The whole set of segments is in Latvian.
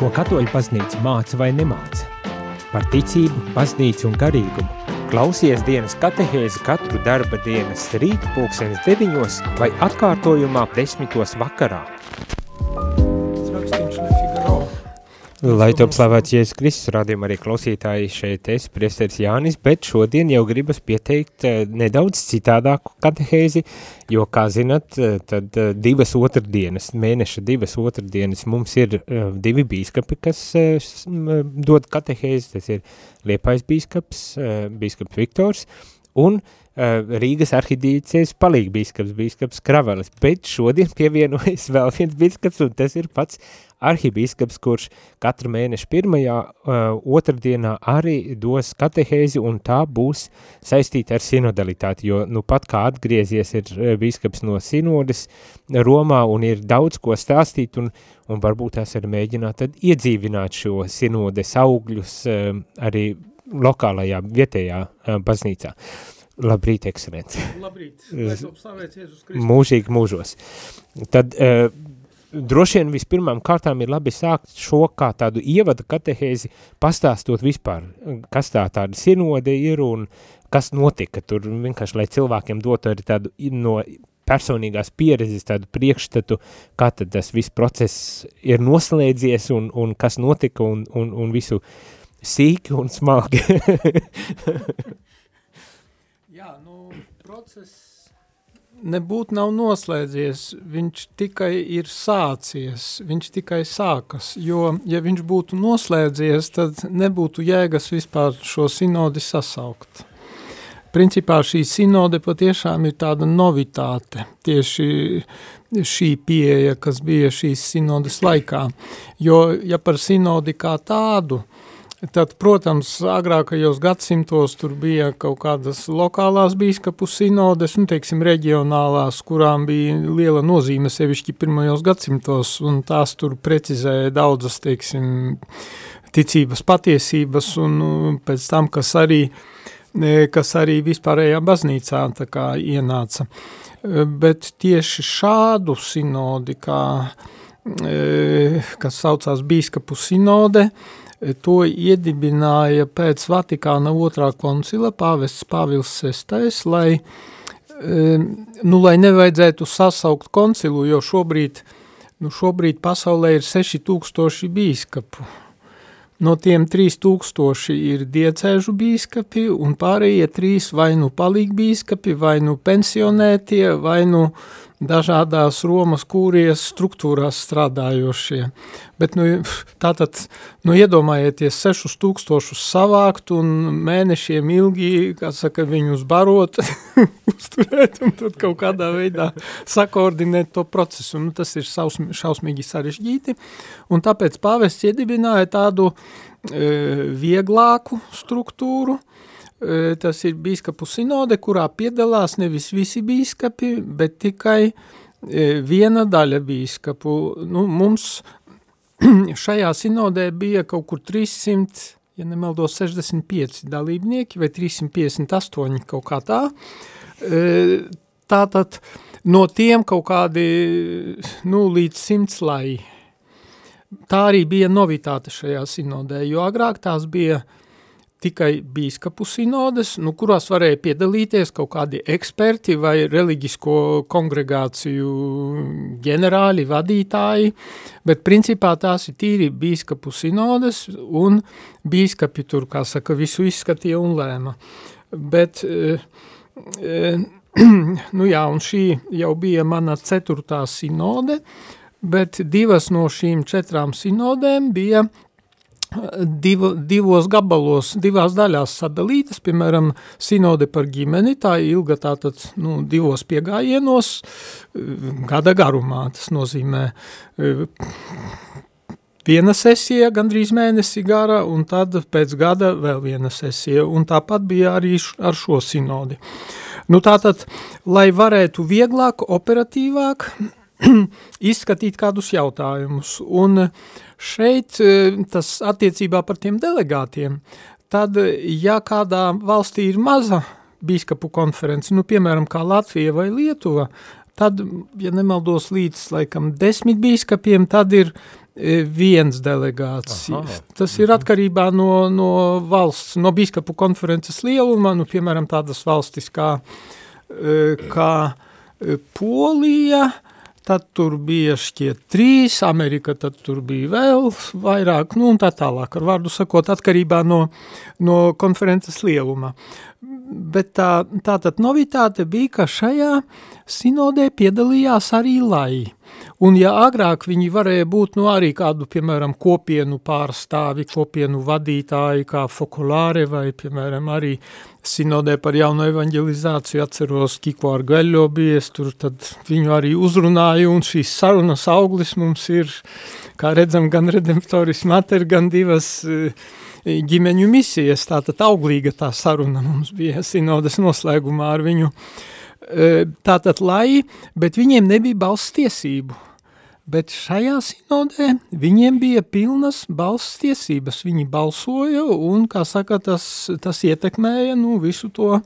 ko katoļu baznīca māca vai nemāca. Par ticību, baznīcu un garīgumu. Klausies dienas katehēzi katru darba dienas rīta pulksenes deviņos vai atkārtojumā desmitos vakarā. Lai top slavēts Jēzus Kristus, rādījumā arī klausītāji šeit es, priesteris Jānis, bet šodien jau gribas pieteikt eh, nedaudz citādāku katehēzi, jo, kā zinat, eh, tad eh, divas otrdienas, mēneša divas otrdienas mums ir divi bīskapi, kas dod katehēzi, tas ir Liepais bīskaps, bīskaps Viktors, un Rīgas arhidīcijas palīgbīskaps, bīskaps Kravalis, bet šodien pievienojas vēl viens bīskaps, un tas ir pats arhibīskaps, kurš katru mēnešu pirmajā uh, otrdienā arī dos katehēzi, un tā būs saistīta ar sinodalitāti, jo nu pat kā atgriezies ir uh, bīskaps no sinodes Romā, un ir daudz ko stāstīt, un, un varbūt tās arī mēģināt tad iedzīvināt šo sinodes augļus uh, arī lokālajā, vietējā uh, baznīcā. Labrīt, ekscelents. Labrīt, Mūžīgi mūžos. Tad uh, droši vien vispirmām kārtām ir labi sākt šo kā tādu ievada katehēzi, pastāstot vispār, kas tā tāda sinode ir un kas notika tur, vienkārši, lai cilvēkiem dotu arī tādu no personīgās pieredzes, tādu priekšstatu, kā tad tas viss process ir noslēdzies un, un kas notika un, un, un visu sīki un smagi. Jā, nu, process nebūtu nav noslēdzies, viņš tikai ir sācies, viņš tikai sākas, jo, ja viņš būtu noslēdzies, tad nebūtu jēgas vispār šo sinodi sasaukt. Principā šī sinode patiešām ir tāda novitāte, tieši šī pieeja, kas bija šīs sinodes laikā, jo, ja par sinodi kā tādu, Tad, protams, agrākajos gadsimtos tur bija kaut kādas lokālās bīskapu sinodes, nu, teiksim, reģionālās, kurām bija liela nozīme sevišķi pirmajos gadsimtos, un tās tur precizēja daudzas, teiksim, ticības patiesības, un pēc tam, kas arī, kas arī vispārējā baznīcā tā kā ienāca. Bet tieši šādu sinodi, kā, kas saucās bīskapu sinode, To iedibināja pēc Vatikāna otrā koncila pāvests Pāvils VI, lai, nu, lai nevajadzētu sasaukt koncilu, jo šobrīd, nu, šobrīd pasaulē ir 6000 bīskapu. No tiem 3000 ir diecēžu bīskapi, un pārējie trīs vai nu palīgbīskapi, vai nu pensionētie, vai nu dažādās Romas kūrijas struktūrās strādājošie. Bet, nu, tātad, nu, iedomājieties, sešus tūkstošus savākt un mēnešiem ilgi, kā saka, viņus barot, uzturēt un tad kaut kādā veidā sakoordinēt to procesu. Nu, tas ir šausmīgi sarežģīti, un tāpēc pāvests iedibināja tādu e, vieglāku struktūru, tas ir bīskapu sinode, kurā piedalās nevis visi bīskapi, bet tikai viena daļa bīskapu. Nu, mums šajā sinodē bija kaut kur 300, ja nemaldos, 65 dalībnieki vai 358 kaut kā tā. Tātad no tiem kaut kādi nu, līdz simts lai. Tā arī bija novitāte šajā sinodē, jo agrāk tās bija uh, tikai bīskapu sinodes, nu, kurās varēja piedalīties kaut kādi eksperti vai reliģisko kongregāciju ģenerāļi, vadītāji, bet principā tās ir tīri bīskapu sinodes un bīskapi tur, kā saka, visu izskatīja un lēma. Bet, e, e, nu jā, un šī jau bija mana ceturtā sinode, bet divas no šīm četrām sinodēm bija div, divos gabalos, divās daļās sadalītas, piemēram, sinode par ģimeni, tā ilga tātad, nu, divos piegājienos, gada garumā, tas nozīmē viena sesija, gandrīz mēnesi gara, un tad pēc gada vēl viena sesija, un tāpat bija arī ar šo sinodi. Nu tātad, lai varētu vieglāk, operatīvāk izskatīt kādus jautājumus, un uh, Šeit e, tas attiecībā par tiem delegātiem, tad, ja kādā valstī ir maza bīskapu konference, nu, piemēram, kā Latvija vai Lietuva, tad, ja nemaldos līdz, laikam, desmit bīskapiem, tad ir viens delegāts. Aha. Tas ir atkarībā no, no valsts, no biskapu konferences lieluma, nu, piemēram, tādas valstis kā, kā Polija, tad tur bija šķiet trīs, Amerika tad tur bija vēl vairāk, nu un tā tālāk, ar vārdu sakot, atkarībā no, no konferences lieluma. Bet tā, tātad novitāte bija, ka šajā sinodē piedalījās arī lai. Un ja agrāk viņi varēja būt nu, arī kādu, piemēram, kopienu pārstāvi, kopienu vadītāji, kā Fokulāre vai, piemēram, arī sinodē par jauno evanģelizāciju atceros Kiko ar Gaļo bies, tur tad viņu arī uzrunāju, un šīs sarunas auglis mums ir, kā redzam, gan redemptoris mater, gan divas uh, ģimeņu misijas, tātad auglīga tā saruna mums bija sinodas noslēgumā ar viņu, uh, tātad lai, bet viņiem nebija balsts tiesību, bet šajā sinodē viņiem bija pilnas balss tiesības. Viņi balsoja un, kā saka, tas, tas ietekmēja nu, visu to,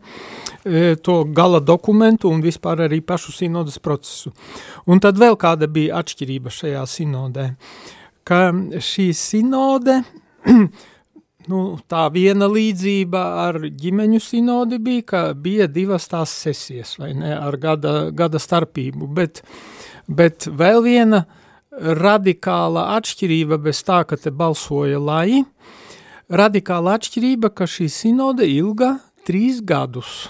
e, to gala dokumentu un vispār arī pašu sinodas procesu. Un tad vēl kāda bija atšķirība šajā sinodē, ka šī sinode, nu, tā viena līdzība ar ģimeņu sinodi bija, ka bija divas tās sesijas, vai ne, ar gada, gada starpību, bet Bet vēl viena radikāla atšķirība bez tā, ka te balsoja lai, radikāla atšķirība, ka šī sinode ilga trīs gadus,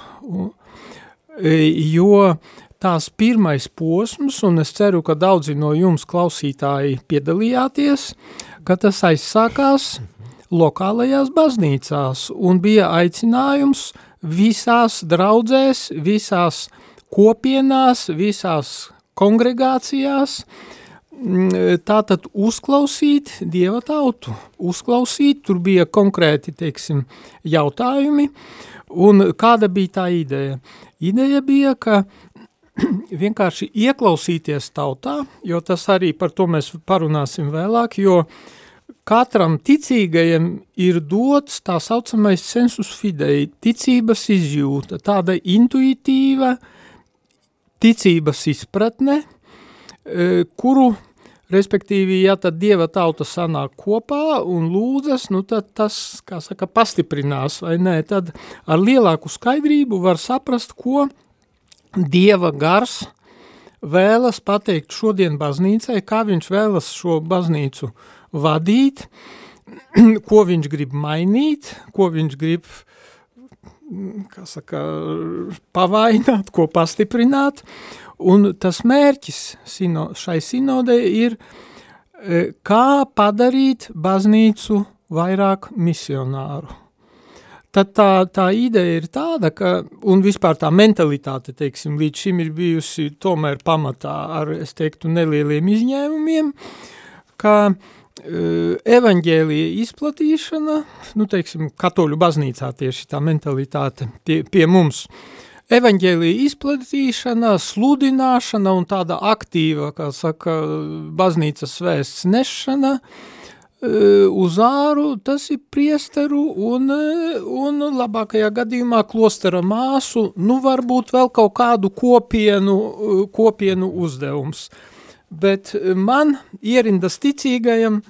e, jo tās pirmais posms, un es ceru, ka daudzi no jums klausītāji piedalījāties, ka tas aizsākās lokālajās baznīcās un bija aicinājums visās draudzēs, visās kopienās, visās kongregācijās, mm, tātad uzklausīt Dieva tautu, uzklausīt, tur bija konkrēti, teiksim, jautājumi, un kāda bija tā ideja? Ideja bija, ka vienkārši ieklausīties tautā, jo tas arī par to mēs parunāsim vēlāk, jo katram ticīgajam ir dots tā saucamais sensus fidei, ticības izjūta, tāda intuitīva, uh, ticības izpratne, e, kuru, respektīvi, ja tad Dieva tauta sanāk kopā un lūdzas, nu tad tas, kā saka, pastiprinās vai nē, tad ar lielāku skaidrību var saprast, ko Dieva gars vēlas pateikt šodien baznīcai, kā viņš vēlas šo baznīcu vadīt, ko viņš grib mainīt, ko viņš grib saka, pavainot, ko pastiprināt, un tas mērķis sino, šai sinodē ir, e, kā padarīt baznīcu vairāk misionāru. Tad tā, tā ideja ir tāda, ka, un vispār tā mentalitāte, teiksim, līdz šim ir bijusi tomēr pamatā ar, es teiktu, nelieliem izņēmumiem, ka uh, evaņģēlija izplatīšana, nu, teiksim, katoļu baznīcā tieši tā mentalitāte pie, pie mums, evaņģēlija izplatīšana, sludināšana un tāda aktīva, kā saka, baznīcas vēsts nešana, uz āru, tas ir priesteru un, un labākajā gadījumā klostera māsu, nu varbūt vēl kaut kādu kopienu, kopienu uzdevums. Bet man ierindas ticīgajam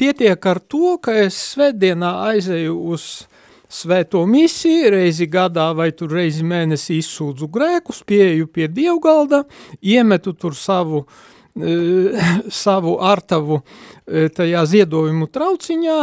pietiek ar to, ka es svētdienā aizeju uz svēto misiju, reizi gadā vai tur reizi mēnesī izsūdzu grēkus, pieeju pie dievgalda, iemetu tur savu, uh, savu artavu uh, tajā ziedojumu trauciņā,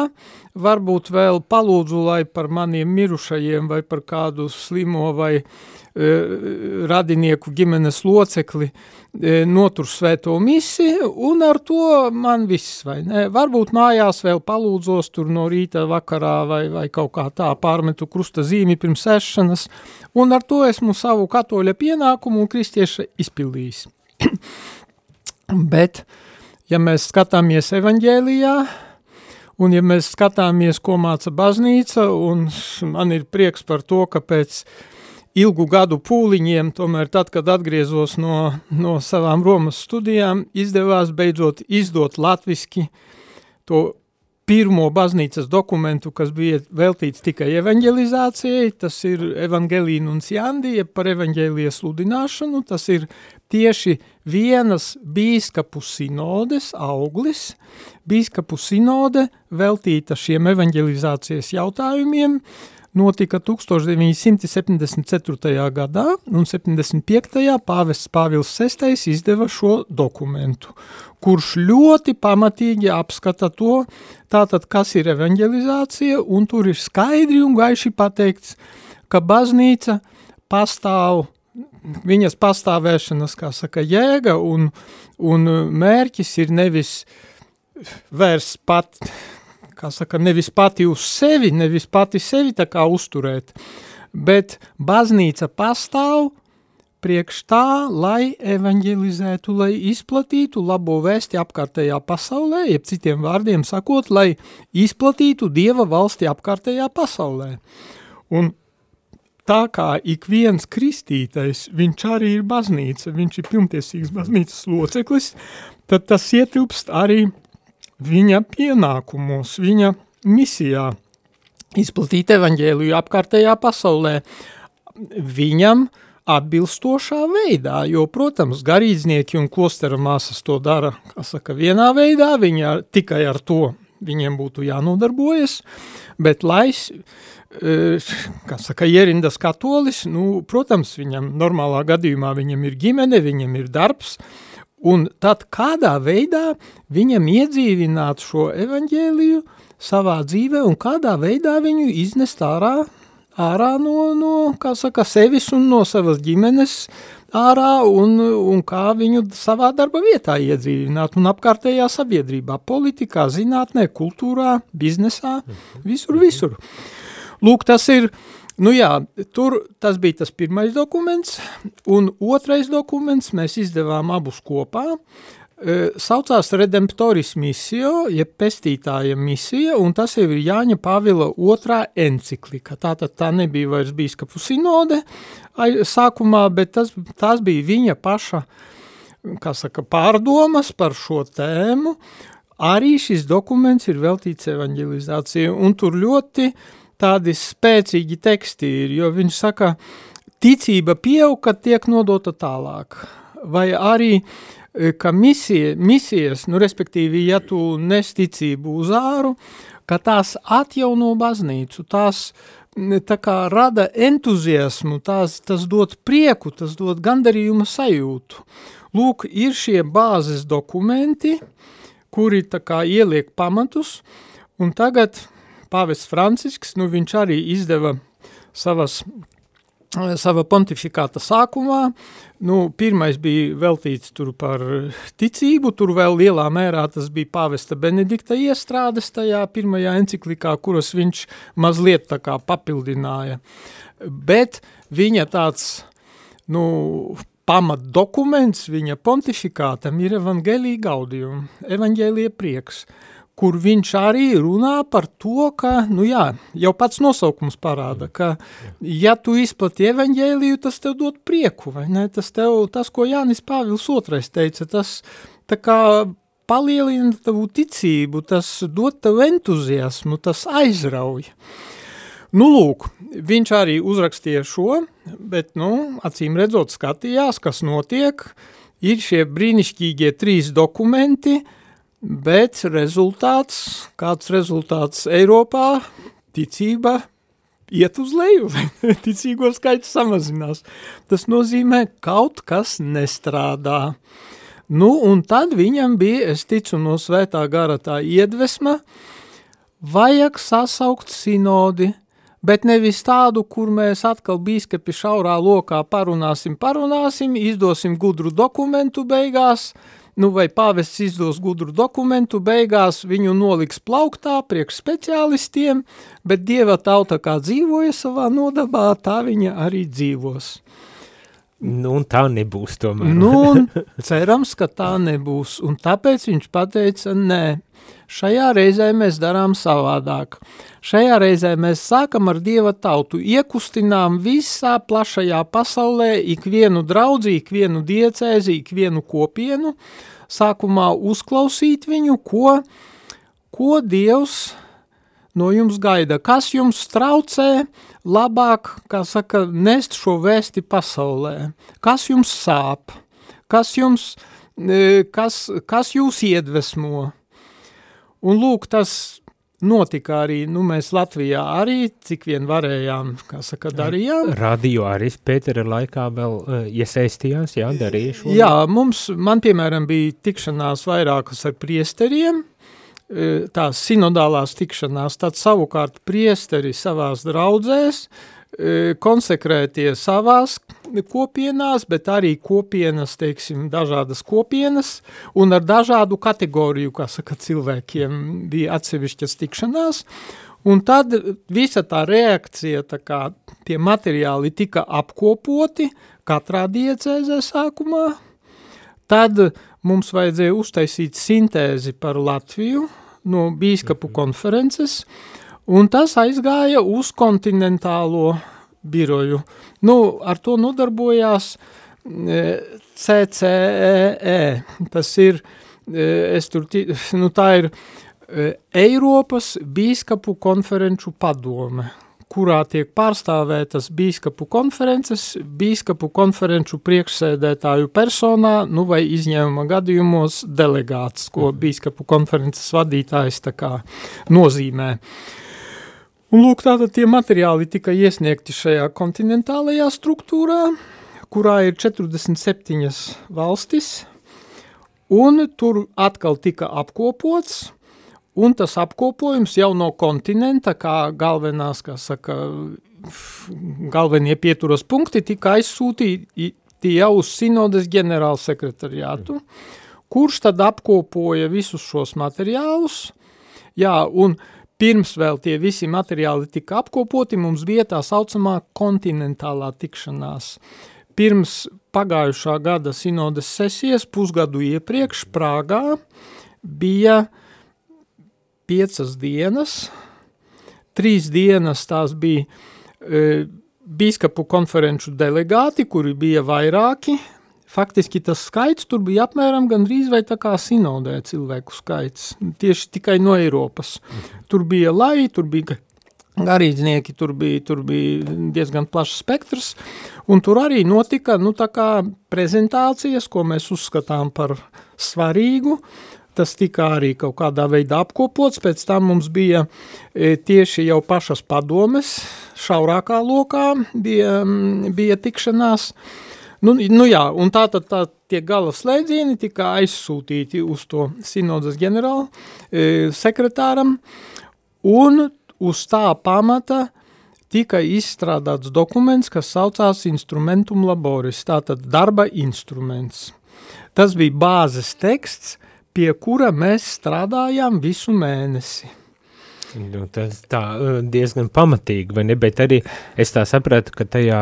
varbūt vēl palūdzu, lai par maniem mirušajiem vai par kādu slimo vai uh, E, radinieku ģimenes locekli e, notur svēto misi, un ar to man viss, vai ne? Varbūt mājās vēl palūdzos tur no rīta vakarā vai, vai kaut kā tā pārmetu krusta zīmi pirms ešanas, un ar to esmu savu katoļa pienākumu un kristieša izpildījis. Bet, ja mēs skatāmies evaņģēlijā, un ja mēs skatāmies, ko māca baznīca, un man ir prieks par to, ka pēc uh, ilgu gadu pūliņiem, tomēr tad, kad atgriezos no, no savām Romas studijām, izdevās beidzot izdot latviski to pirmo baznīcas dokumentu, kas bija veltīts tikai evanģelizācijai, tas ir evangelīna un sjandija par evanģēlijas sludināšanu, tas ir tieši vienas bīskapu sinodes auglis, bīskapu sinode veltīta šiem evanģelizācijas jautājumiem, notika 1974. gadā, un 75. pāvests Pāvils VI izdeva šo dokumentu, kurš ļoti pamatīgi apskata to, tātad, kas ir evanģelizācija, un tur ir skaidri un gaiši pateikts, ka baznīca pastāv, viņas pastāvēšanas, kā saka, jēga un, un mērķis ir nevis vairs pat kā saka, nevis pati uz sevi, nevis pati sevi tā kā uzturēt, bet baznīca pastāv priekš tā, lai evanģelizētu, lai izplatītu labo vēsti apkārtējā pasaulē, jeb citiem vārdiem sakot, lai izplatītu Dieva valsti apkārtējā pasaulē. Un tā kā ik viens kristītais, viņš arī ir baznīca, viņš ir pilntiesīgs baznīcas loceklis, tad tas ietilpst arī viņa pienākumos, viņa misijā. Izplatīt evaņģēliju apkārtējā pasaulē. Viņam atbilstošā veidā, jo, protams, garīdznieki un klostera māsas to dara, kā saka, vienā veidā, viņa tikai ar to viņiem būtu jānodarbojas, bet lais, e, kā saka, ierindas katolis, nu, protams, viņam normālā gadījumā viņam ir ģimene, viņam ir darbs, Un tad kādā veidā viņam iedzīvināt šo evaņģēliju savā dzīvē un kādā veidā viņu iznest ārā, ārā no, no, kā saka, sevis un no savas ģimenes ārā un, un kā viņu savā darba vietā iedzīvināt un apkārtējā sabiedrībā, politikā, zinātnē, kultūrā, biznesā, visur, visur. Lūk, tas ir uh, Nu jā, tur tas bija tas pirmais dokuments, un otrais dokuments mēs izdevām abus kopā, e, saucās Redemptoris misio, jeb pestītāja misija, un tas jau ir Jāņa Pāvila otrā enciklika. Tātad tā nebija vairs bīskapu sinode sākumā, bet tas, tas bija viņa paša, kā saka, pārdomas par šo tēmu. Arī šis dokuments ir veltīts evanģelizācijai, un tur ļoti uh, tādi spēcīgi teksti ir, jo viņš saka, ticība pieaug, kad tiek nodota tālāk. Vai arī, e, ka misija, misijas, nu respektīvi, ja tu nes ticību uz āru, ka tās atjauno baznīcu, tās tā kā rada entuziasmu, tās, tas dod prieku, tas dod gandarījuma sajūtu. Lūk, ir šie bāzes dokumenti, kuri tā kā ieliek pamatus, un tagad Pāvests Francisks, nu viņš arī izdeva savas sava pontifikāta sākumā, nu, pirmais bija veltīts tur par ticību, tur vēl lielā mērā tas bija pāvesta Benedikta iestrādes tajā pirmajā enciklikā, kuras viņš mazliet tā kā papildināja. Bet viņa tāds, nu, pamat dokuments viņa pontifikātam ir evangelija gaudium, evangelija prieks, kur viņš arī runā par to, ka, nu jā, jau pats nosaukums parāda, ka ja tu izplati evaņģēliju, tas tev dod prieku, vai ne? Tas tev, tas, ko Jānis Pāvils otrais teica, tas tā kā palielina tavu ticību, tas dod tev entuziasmu, tas aizrauj. Nu, lūk, viņš arī uzrakstīja šo, bet, nu, acīm redzot skatījās, kas notiek, ir šie brīnišķīgie trīs dokumenti, uh, Bet rezultāts, kāds rezultāts Eiropā, ticība iet uz leju, ticīgo skaits samazinās. Tas nozīmē, kaut kas nestrādā. Nu, un tad viņam bija, es ticu, no svētā gara tā iedvesma, vajag sasaukt sinodi, bet nevis tādu, kur mēs atkal bīskapi šaurā lokā parunāsim, parunāsim, izdosim gudru dokumentu beigās, uh, nu vai pāvests izdos gudru dokumentu, beigās viņu noliks plauktā priekš speciālistiem, bet dieva tauta kā dzīvoja savā nodabā, tā viņa arī dzīvos. Nu, un tā nebūs tomēr. Nu, cerams, ka tā nebūs, un tāpēc viņš pateica, nē, šajā reizē mēs darām savādāk. Šajā reizē mēs sākam ar Dieva tautu, iekustinām visā plašajā pasaulē ikvienu draudzi, ikvienu diecēzi, ikvienu kopienu, sākumā uzklausīt viņu, ko, ko Dievs no jums gaida, kas jums traucē labāk, kā saka, nest šo vēsti pasaulē, kas jums sāp, kas jums, e, kas, kas jūs iedvesmo. Un lūk, tas notika arī, nu mēs Latvijā arī, cik vien varējām, kā saka, darījām. Radio arī Pētera laikā vēl uh, iesaistījās, jā, darīja šo. Jā, mums, man piemēram bija tikšanās vairākas ar priesteriem, tās sinodālās tikšanās, tad savukārt priesteri savās draudzēs, konsekrētie savās kopienās, bet arī kopienas, teiksim, dažādas kopienas, un ar dažādu kategoriju, kā saka, cilvēkiem bija atsevišķas tikšanās, un tad visa tā reakcija, tā kā tie materiāli tika apkopoti katrā diecēzē sākumā, tad mums vajadzēja uztaisīt sintēzi par Latviju no bīskapu konferences, un tas aizgāja uz kontinentālo biroju. Nu, ar to nodarbojās CCEE, e. tas ir, e, es tur, nu tā ir e, Eiropas bīskapu konferenču padome, kurā tiek pārstāvētas bīskapu konferences, bīskapu konferenču priekšsēdētāju personā, nu vai izņēmuma gadījumos delegāts, ko mhm. bīskapu konferences vadītājs tā kā nozīmē. Un lūk, tātad tie materiāli tika iesniegti šajā kontinentālajā struktūrā, kurā ir 47 valstis, un tur atkal tika apkopots, un tas apkopojums jau no kontinenta, kā galvenās, kā saka, galvenie pieturas punkti tika aizsūtīti jau uz sinodas ģenerālsekretariātu, kurš tad apkopoja visus šos materiālus, jā, un pirms vēl tie visi materiāli tika apkopoti, mums bija tā saucamā kontinentālā tikšanās. Pirms pagājušā gada sinodas sesijas pusgadu iepriekš Prāgā bija piecas dienas, trīs dienas tās bija e, bīskapu konferenču delegāti, kuri bija vairāki, faktiski tas skaits tur bija apmēram gandrīz vai tā kā sinodē cilvēku skaits, tieši tikai no Eiropas. Tur bija lai, tur bija garīdznieki, tur bija, tur bija diezgan plašs spektrs, un tur arī notika, nu tā kā prezentācijas, ko mēs uzskatām par svarīgu, tas tika arī kaut kādā veidā apkopots, pēc tam mums bija e, tieši jau pašas padomes, šaurākā lokā bija, bija tikšanās, uh, Nu, nu jā, un tā tad tā, tie gala slēdzieni tika aizsūtīti uz to sinodas ģenerālu e, sekretāram, un uz tā pamata tika izstrādāts dokuments, kas saucās instrumentum laboris, tātad darba instruments. Tas bija bāzes teksts, pie kura mēs strādājām visu mēnesi. Nu, tas tā e, diezgan pamatīgi, vai ne? Bet arī es tā sapratu, ka tajā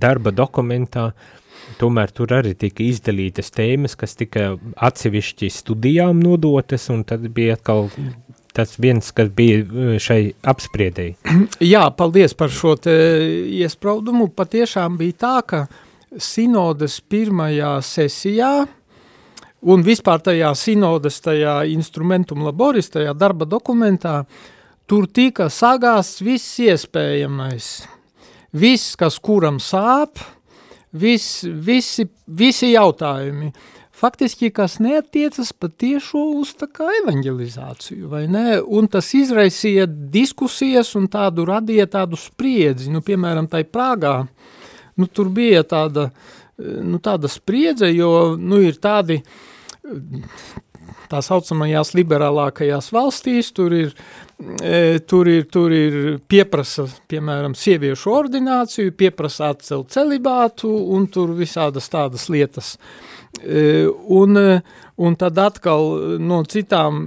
darba dokumentā uh, tomēr tur arī tika izdalītas tēmas, kas tika atsevišķi studijām nodotas, un tad bija atkal tas viens, kas bija uh, šai apspriedēji. Jā, paldies par šo iespraudumu. Patiešām bija tā, ka sinodas pirmajā sesijā un vispār tajā sinodas, tajā instrumentum laboris, tajā darba dokumentā, tur tika sagās viss iespējamais. Viss, kas kuram sāp, vis, visi, visi jautājumi, faktiski, kas neatiecas patiešo uz tā kā evanģelizāciju, vai ne? Un tas izraisīja diskusijas un tādu radīja tādu spriedzi, nu, piemēram, tai Prāgā, nu, tur bija tāda, nu, tāda spriedze, jo, nu, ir tādi, tā saucamajās liberālākajās valstīs, tur ir E, tur ir, tur ir pieprasa, piemēram, sieviešu ordināciju, pieprasa atcelt celibātu un tur visādas tādas lietas. E, un, un tad atkal no citām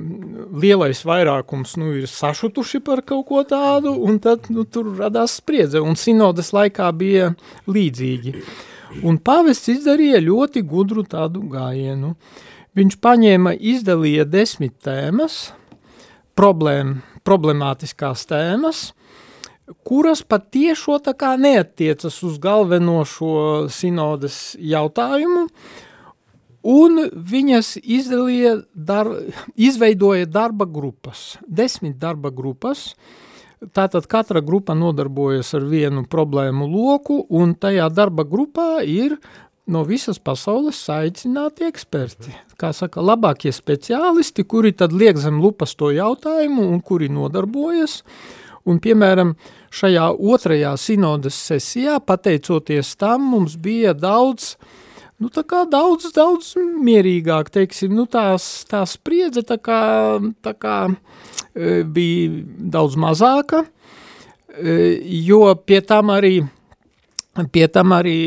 lielais vairākums nu, ir sašutuši par kaut ko tādu, un tad nu, tur radās spriedze, un sinodas laikā bija līdzīgi. Un pavests izdarīja ļoti gudru tādu gājienu. Viņš paņēma, izdalīja desmit tēmas, problēmu, problemātiskās tēmas, kuras pat tiešo tā kā neatiecas uz galveno šo sinodas jautājumu, un viņas izdalīja, dar, izveidoja darba grupas, desmit darba grupas, tātad katra grupa nodarbojas ar vienu problēmu loku, un tajā darba grupā ir no visas pasaules saicināti eksperti. Kā saka, labākie speciālisti, kuri tad liek zem lupas to jautājumu un kuri nodarbojas, un piemēram, šajā otrajā sinodas sesijā, pateicoties tam, mums bija daudz nu, tā kā daudz, daudz mierīgāk, teiksim, nu, tās, tā spriedze tā kā, tā kā e, bija daudz mazāka, e, jo pie tam arī, pie tam arī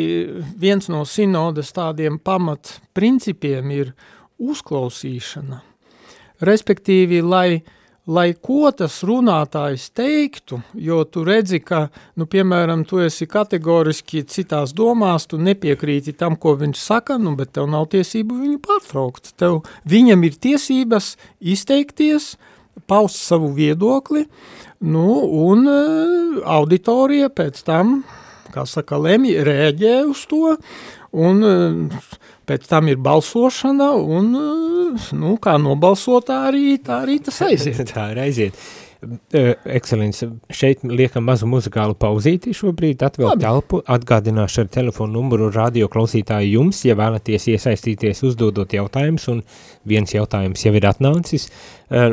viens no sinodas tādiem pamat principiem ir uzklausīšana. Respektīvi, lai lai ko tas runātājs teiktu, jo tu redzi, ka, nu, piemēram, tu esi kategoriski citās domās, tu nepiekrīti tam, ko viņš saka, nu, bet tev nav tiesību viņu pārtraukt. Tev, viņam ir tiesības izteikties, paust savu viedokli, nu, un uh, auditorija pēc tam, kā saka, lemj, rēģē uz to, un uh, pēc tam ir balsošana, un, eh, nu, kā nobalsotā arī, tā arī tas aiziet. tā arī aiziet. Uh, Ekscelents, šeit liekam mazu muzikālu pauzīti šobrīd, atvēl Labi. telpu, atgādināšu ar telefonu numuru radio klausītāju jums, ja vēlaties iesaistīties uzdodot jautājumus, un viens jautājums jau ir atnācis,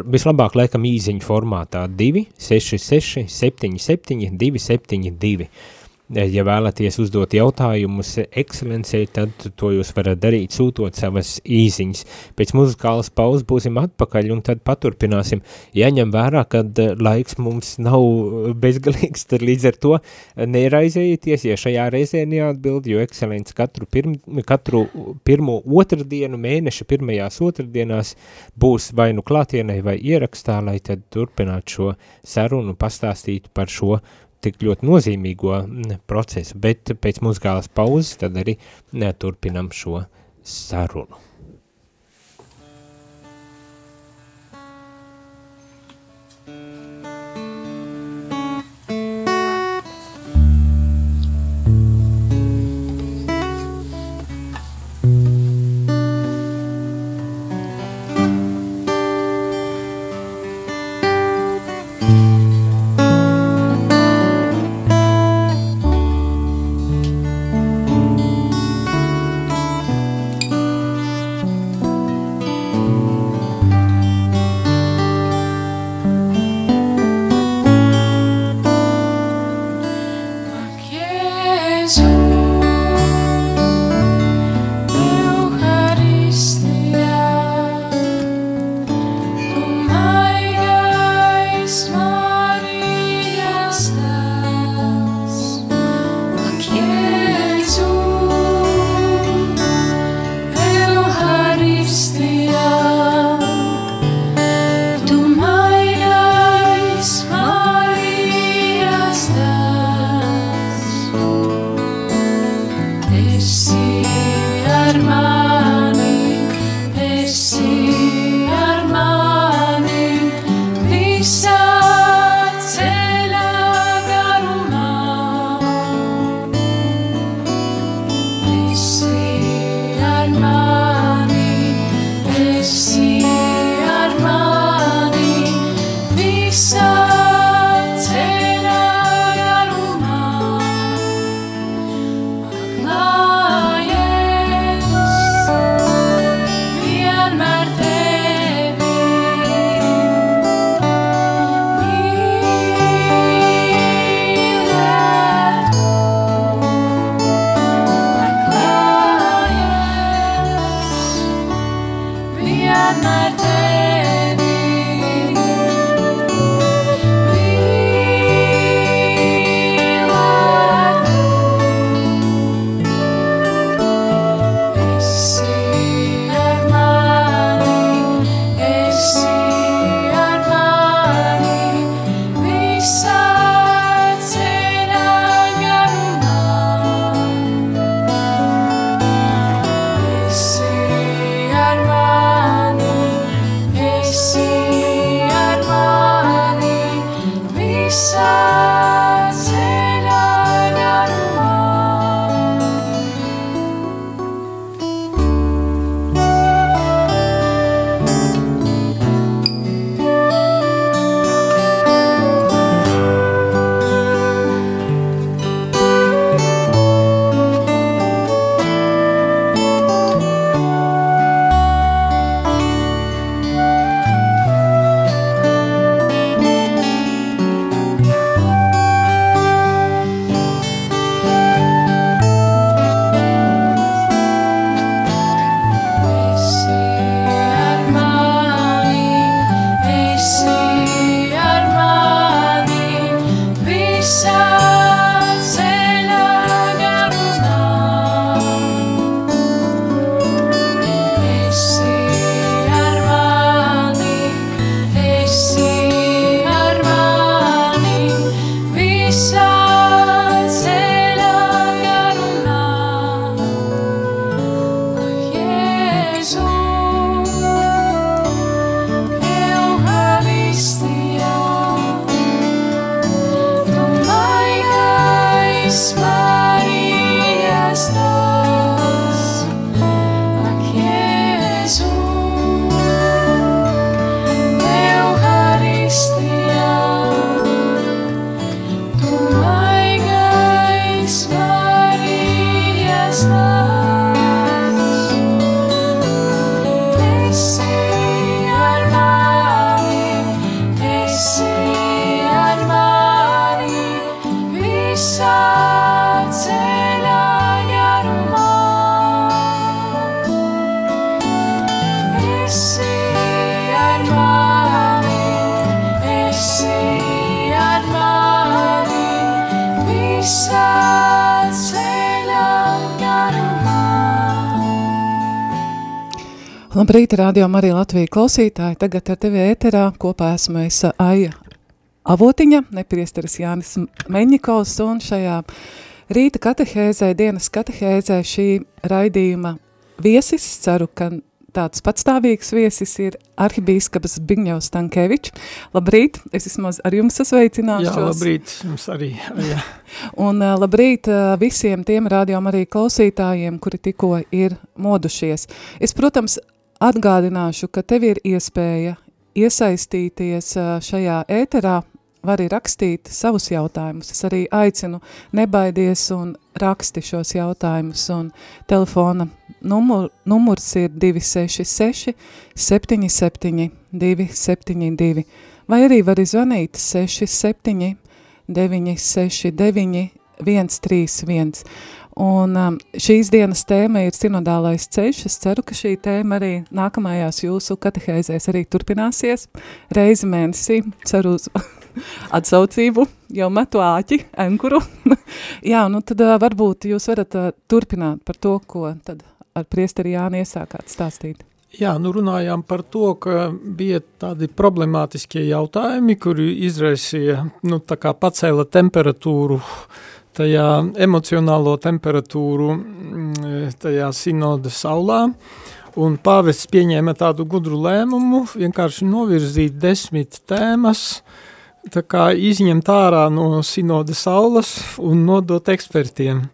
vislabāk laikam īziņu formātā 2 66 77 272 ja vēlaties uzdot jautājumus ekscelencei, tad to jūs varat darīt sūtot savas īziņas. Pēc muzikālas pauzes būsim atpakaļ un tad paturpināsim. Jaņem vērā, kad eh, laiks mums nav bezgalīgs, tad līdz ar to neraizējieties, ja šajā reizē neatbild, jo ekscelents katru, pirm, katru pirmo otrdienu mēneša pirmajās otrdienās būs vai nu klātienai vai ierakstā, lai tad turpinātu šo sarunu, pastāstītu par šo tik ļoti nozīmīgo mm, procesu, bet pēc muzikālas pauzes tad arī turpinam šo sarunu. Labrīt, radio Marija Latvija klausītāji. Tagad ar tevi ēterā kopā esmu es Aija Avotiņa, nepriesteris Jānis Meņikovs un šajā rīta katehēzē, dienas katehēzē šī raidījuma viesis, ceru, ka tāds patstāvīgs viesis ir arhibīskaps Bigņevs Stankevičs. Labrīt, es vismaz ar jums sasveicināšos. Jā, labrīt, jums arī. Jā. Un uh, labrīt uh, visiem tiem rādījām arī klausītājiem, kuri tikko ir modušies. Es, protams, atgādināšu, ka tev ir iespēja iesaistīties šajā ēterā, vari rakstīt savus jautājumus. Es arī aicinu nebaidies un raksti šos jautājumus. Un telefona numur, numurs ir 266 77 272 vai arī vari zvanīt 67 969 131. Un um, šīs dienas tēma ir sinodālais ceļš. Es ceru, ka šī tēma arī nākamajās jūsu katehēzēs arī turpināsies. Reizi mēnesī ceru uz atsaucību, jau metu āķi, enkuru. Jā, nu tad uh, varbūt jūs varat uh, turpināt par to, ko tad ar priesteri Jāni iesākāt stāstīt. Jā, nu runājām par to, ka bija tādi problemātiskie jautājumi, kuri izraisīja, nu tā kā pacēla temperatūru, tajā emocionālo temperatūru mm, tajā sinoda saulā, un pāvests pieņēma tādu gudru lēmumu, vienkārši novirzīt desmit tēmas, tā kā izņemt ārā no sinoda saules un nodot ekspertiem,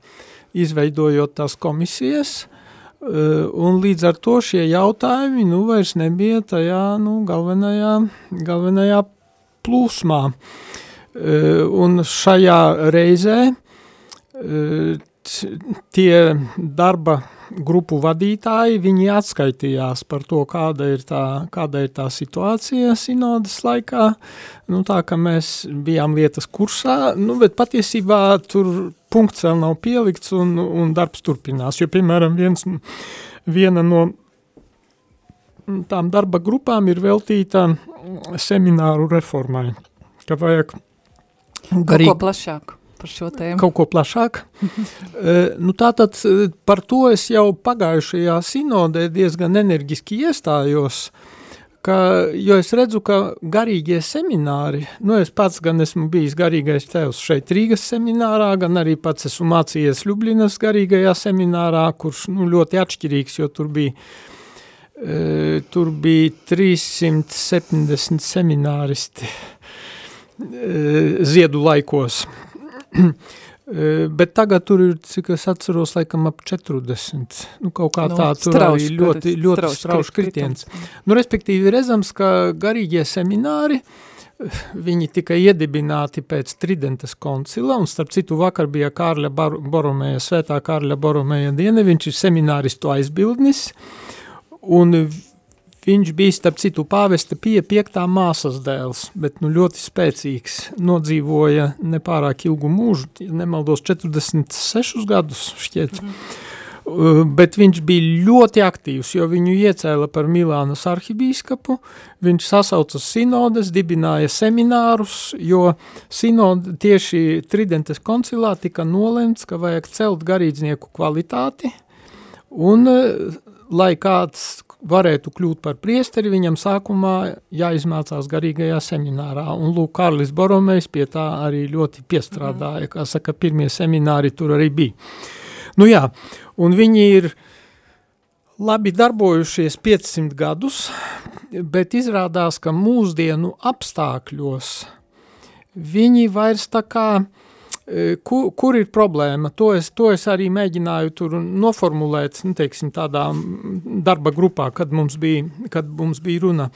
izveidojot tās komisijas, uh, un līdz ar to šie jautājumi, nu, vairs nebija tajā, nu, galvenajā, galvenajā plūsmā. Uh, un šajā reizē uh, tie darba grupu vadītāji, viņi atskaitījās par to, kāda ir tā, kāda ir tā situācija sinodas laikā, nu tā, ka mēs bijām lietas kursā, nu, bet patiesībā tur punkts vēl nav pielikts un, un darbs turpinās, jo, piemēram, viens, viena no tām darba grupām ir veltīta semināru reformai, ka vajag Kaut ko plašāku par šo tēmu. Kaut ko plašāk. nu, tātad par to es jau pagājušajā sinodē diezgan energiski iestājos, ka, jo es redzu, ka garīgie semināri, nu es pats gan esmu bijis garīgais tevs šeit Rīgas seminārā, gan arī pats esmu mācījies Ljubljinas garīgajā seminārā, kurš nu, ļoti atšķirīgs, jo tur bija e, tur bija 370 semināristi ziedu laikos. Bet tagad tur ir, cik es atceros, laikam ap 40. Nu, kaut kā Nu, tā, tur strauši, arī ļoti, ļoti strauši strauši krit- kritiens. Nu, respektīvi, redzams, ka garīgie semināri, viņi tika iedibināti pēc Tridentes koncila, un starp citu vakar bija Kārļa Boromēja, svētā Kārļa Boromēja diena, viņš ir semināristu aizbildnis, un viņš bija starp citu pāvesta pie piektā māsas dēls, bet nu ļoti spēcīgs, nodzīvoja nepārāk ilgu mūžu, nemaldos 46 gadus šķiet, Uh, bet viņš bija ļoti aktīvs, jo viņu iecēla par Milānas arhibīskapu, viņš sasauca sinodes, dibināja seminārus, jo sinode tieši Tridentes koncilā tika nolemts, ka vajag celt garīdznieku kvalitāti, un uh, lai kāds varētu kļūt par priesteri, viņam sākumā jāizmācās garīgajā seminārā, un lūk, Karlis Boromejs pie tā arī ļoti piestrādāja, kā saka, pirmie semināri tur arī bija. Nu jā, un viņi ir labi darbojušies 500 gadus, bet izrādās, ka mūsdienu apstākļos viņi vairs tā kā, e, kur, kur ir problēma, to es, to es arī mēģināju noformulēt, nu, teiksim, tādā darba grupā, kad mums bija, kad mums bija runa,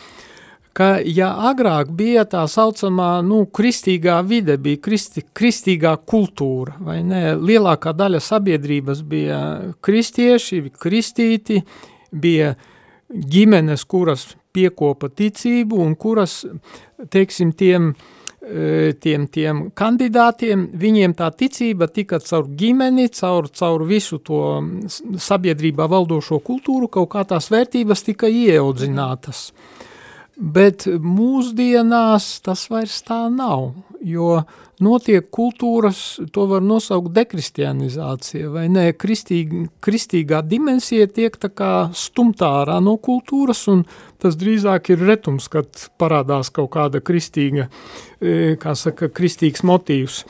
ka ja agrāk bija tā saucamā, nu, kristīgā vide, bija kristi, kristīgā kultūra, vai ne, lielākā daļa sabiedrības bija kristieši, kristīti, bija ģimenes, kuras piekopa ticību un kuras, teiksim, tiem, e, tiem, tiem kandidātiem, viņiem tā ticība tika caur ģimeni, caur, caur visu to sabiedrībā valdošo kultūru, kaut kā tās vērtības tika ieaudzinātas. bet mūsdienās tas vairs tā nav, jo notiek kultūras, to var nosaukt dekristianizācija, vai ne, Kristīgi, kristīgā dimensija tiek tā kā stumtā ārā no kultūras, un tas drīzāk ir retums, kad parādās kaut kāda kristīga, e, kā saka, kristīgs motīvs.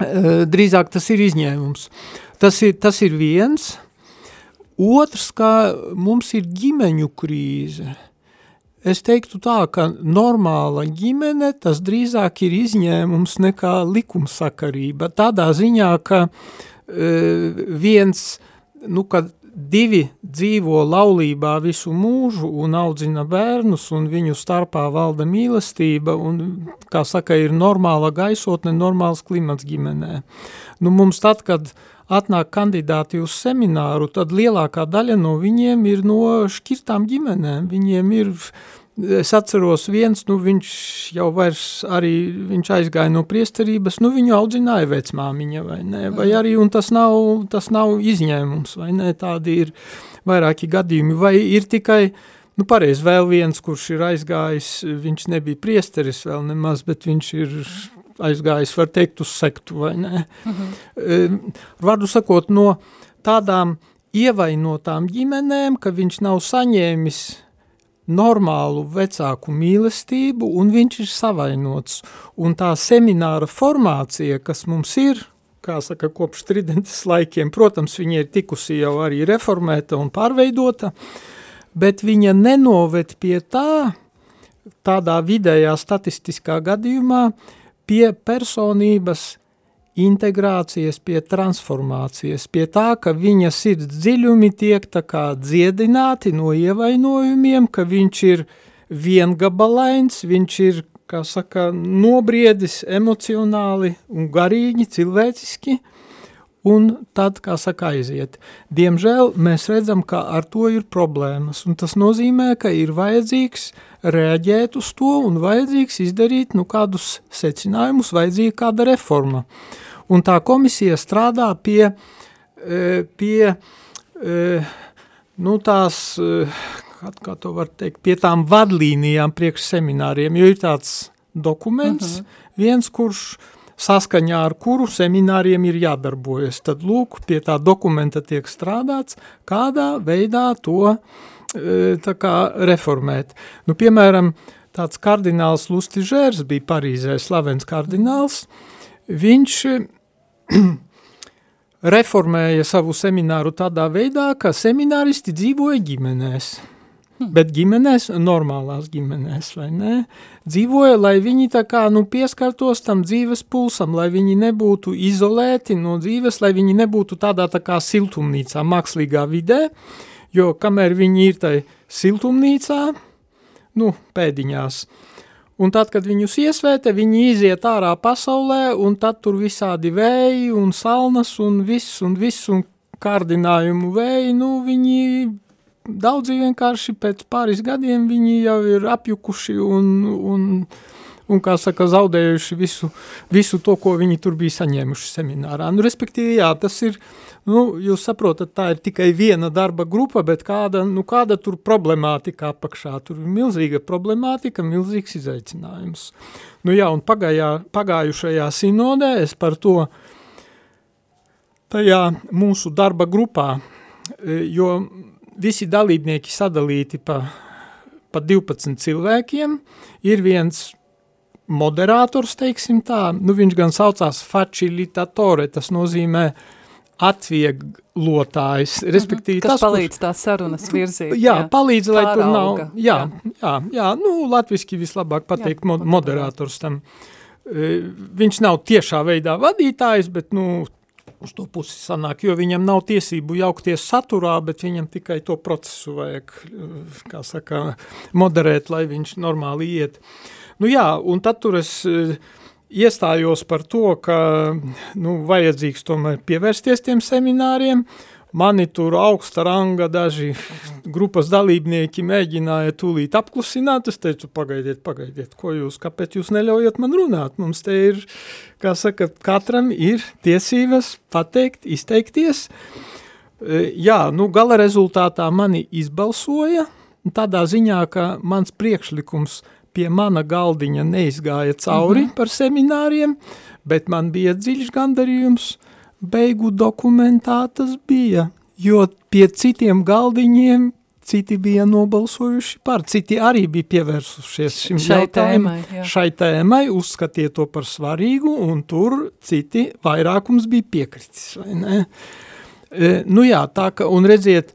E, drīzāk tas ir izņēmums. Tas ir, tas ir viens. Otrs, kā mums ir ģimeņu krīze – Es teiktu tā, ka normāla ģimene tas drīzāk ir izņēmums nekā likumsakarība. Tādā ziņā, ka e, viens, nu, kad divi dzīvo laulībā visu mūžu un audzina bērnus un viņu starpā valda mīlestība un, kā saka, ir normāla gaisotne, normāls klimats ģimenē. Nu, mums tad, kad atnāk kandidāti uz semināru, tad lielākā daļa no viņiem ir no šķirtām ģimenēm. Viņiem ir, es atceros viens, nu viņš jau vairs arī, viņš aizgāja no priesterības, nu viņu audzināja vecmāmiņa, vai ne, vai mhm. arī, un tas nav, tas nav izņēmums, vai ne, tādi ir vairāki gadījumi, vai ir tikai, nu pareiz, vēl viens, kurš ir aizgājis, viņš nebija priesteris vēl nemaz, bet viņš ir aizgājis, var teikt, uz sektu, vai ne? Mhm. -huh. Vārdu sakot, no tādām ievainotām ģimenēm, ka viņš nav saņēmis normālu vecāku mīlestību un viņš ir savainots. Un tā semināra formācija, kas mums ir, kā saka, kopš tridentes laikiem, protams, viņa ir tikusi jau arī reformēta un pārveidota, bet viņa nenoved pie tā, tādā vidējā statistiskā gadījumā, pie personības integrācijas, pie transformācijas, pie tā, ka viņa sirds dziļumi tiek dziedināti no ievainojumiem, ka viņš ir viengabalains, viņš ir, saka, nobriedis emocionāli un garīgi, cilvēciski, un tad, kā saka, aiziet. Diemžēl mēs redzam, ka ar to ir problēmas, tas nozīmē, ka ir vajadzīgs reaģēt uz to un vajadzīgs izdarīt nu, kādus secinājumus, vajadzīga kāda reforma. Un tā komisija strādā pie, e, pie e, nu, tās, e, kā, to var teikt, pie tām vadlīnijām priekš semināriem, jo ir tāds dokuments, uh mhm. -huh. viens, kurš saskaņā ar kuru semināriem ir jādarbojas. Tad lūk, pie tā dokumenta tiek strādāts, kādā veidā to tā kā reformēt. Nu, piemēram, tāds kardināls Lustižērs bija Parīzē slavens kardināls, viņš reformēja savu semināru tādā veidā, ka semināristi dzīvoja ģimenēs – Hmm. Bet ģimenēs, normālās ģimenēs, vai ne, dzīvoja, lai viņi tā kā, nu, pieskartos tam dzīves pulsam, lai viņi nebūtu izolēti no dzīves, lai viņi nebūtu tādā tā kā siltumnīcā, mākslīgā vidē, jo kamēr viņi ir tai siltumnīcā, nu, pēdiņās, un tad, kad viņus iesvēta, viņi iziet ārā pasaulē, un tad tur visādi vēji un salnas un viss, un viss, un kārdinājumu vēji, nu, viņi Daudzi vienkārši pēc pāris gadiem viņi jau ir apjukuši un, un, un kā saka, zaudējuši visu, visu to, ko viņi tur bija saņēmuši seminārā. Nu, respektīvi, jā, tas ir, nu, jūs saprotat, tā ir tikai viena darba grupa, bet kāda, nu, kāda tur problemātika apakšā, tur ir milzīga problemātika, milzīgs izaicinājums. Nu jā, un pagājā, pagājušajā sinodē es par to tajā mūsu darba grupā, jo visi dalībnieki sadalīti pa, pa 12 cilvēkiem, ir viens moderators, teiksim tā, nu viņš gan saucās facilitatore, tas nozīmē atvieglotājs, mhm. respektīvi Kas tas, palīdz kurš, tās sarunas virzīt. Jā, jā palīdz, lai tur nav, jā, jā, jā, jā, nu latviski vislabāk pateikt jā, moderators tam. E, viņš nav tiešā veidā vadītājs, bet, nu, uz to pusi sanāk, jo viņam nav tiesību jaukties saturā, bet viņam tikai to procesu vajag, kā saka, moderēt, lai viņš normāli iet. Nu jā, un tad tur es eh, iestājos par to, ka, nu, vajadzīgs tomēr pievērsties tiem semināriem, Mani tur augsta ranga daži grupas dalībnieki mēģināja tūlīt apklusināt. Es teicu, pagaidiet, pagaidiet, ko jūs, kāpēc jūs neļaujat man runāt? Mums te ir, kā saka, katram ir tiesības pateikt, izteikties. E, jā, nu gala rezultātā mani izbalsoja, tādā ziņā, ka mans priekšlikums pie mana galdiņa neizgāja cauri mm -hmm. par semināriem, bet man bija dziļš gandarījums, beigu dokumentā tas bija, jo pie citiem galdiņiem citi bija nobalsojuši par, citi arī bija pievērsušies šim šai tēmai, jā. šai tēmai, uzskatīja to par svarīgu, un tur citi vairākums bija piekritis, vai ne? E, nu jā, tā ka, un redziet,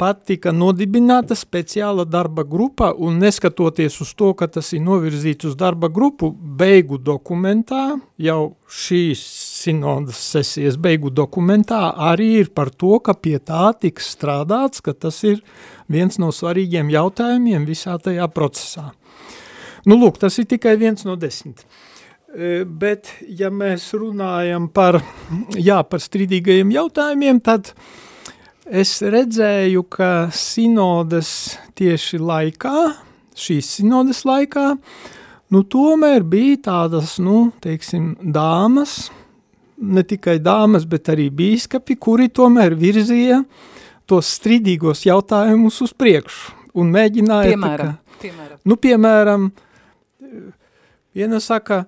pat tika nodibināta speciāla darba grupa, un neskatoties uz to, ka tas ir novirzīts uz darba grupu, beigu dokumentā, jau šīs sinodas sesijas beigu dokumentā, arī ir par to, ka pie tā tiks strādāts, ka tas ir viens no svarīgiem jautājumiem visā tajā procesā. Nu, lūk, tas ir tikai viens no desmit. E, bet, ja mēs runājam par, jā, par strīdīgajiem jautājumiem, tad uh, es redzēju, ka sinodas tieši laikā, šīs sinodas laikā, nu tomēr bija tādas, nu, teiksim, dāmas, ne tikai dāmas, bet arī bīskapi, kuri tomēr virzīja tos strīdīgos jautājumus uz priekšu un mēģināja... Piemēram, tā, ka, piemēram. Nu, piemēram, viena saka,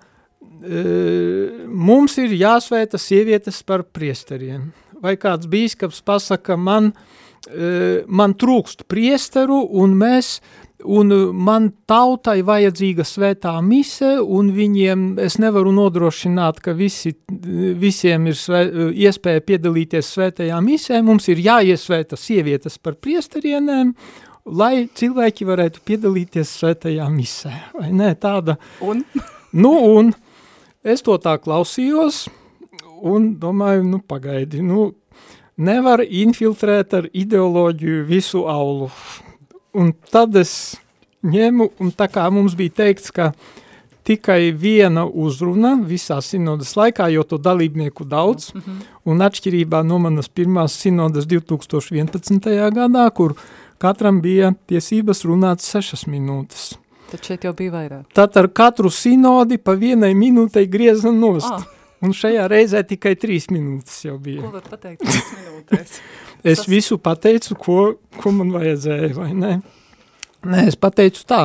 mums ir jāsvēta sievietes par priesteriem vai kāds bīskaps pasaka, man, e, man trūkst priesteru un mēs, un man tautai vajadzīga svētā mise, un viņiem es nevaru nodrošināt, ka visi, visiem ir svē, iespēja piedalīties svētajā misē, mums ir jāiesvēta sievietes par priesterienēm, lai cilvēki varētu piedalīties svētajā misē, vai ne, tāda. Un? Nu, un es to tā klausījos, un domāju, nu pagaidi, nu nevar infiltrēt ar ideoloģiju visu aulu. Un tad es ņemu, un tā kā mums bija teikts, ka tikai viena uzruna visā sinodas laikā, jo to dalībnieku daudz, mm -hmm. un atšķirībā no manas pirmās sinodas 2011. gadā, kur katram bija tiesības runāt sešas minūtes. Tad šeit jau bija vairāk. Tad ar katru sinodi pa vienai minūtei griezam nost. Ah. Un šajā reizē tikai trīs minūtes jau bija. Ko var pateikt trīs minūtēs? es Tas... visu pateicu, ko, ko man vajadzēja, vai ne? Nē, es pateicu tā,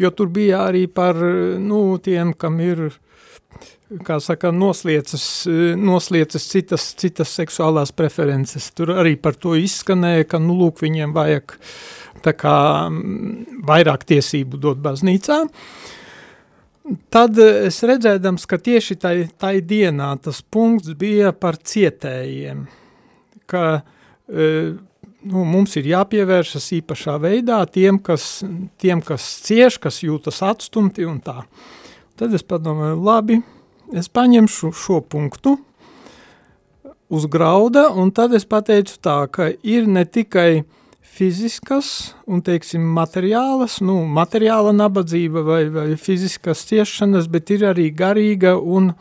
jo tur bija arī par, nu, tiem, kam ir, kā saka, nosliecas, nosliecas citas, citas seksuālās preferences. Tur arī par to izskanēja, ka, nu, lūk, viņiem vajag tā kā vairāk tiesību dot baznīcā. Uh, Tad eh, es redzēdams, ka tieši tai, tai dienā tas punkts bija par cietējiem, ka e, nu, mums ir jāpievēršas īpašā veidā tiem kas, tiem, kas cieš, kas jūtas atstumti un tā. Tad es padomāju, labi, es paņemšu šo punktu uz grauda, un tad es pateicu tā, ka ir ne tikai fiziskas un, teiksim, materiālas, nu, materiāla nabadzība vai, vai fiziskas ciešanas, bet ir arī garīga un,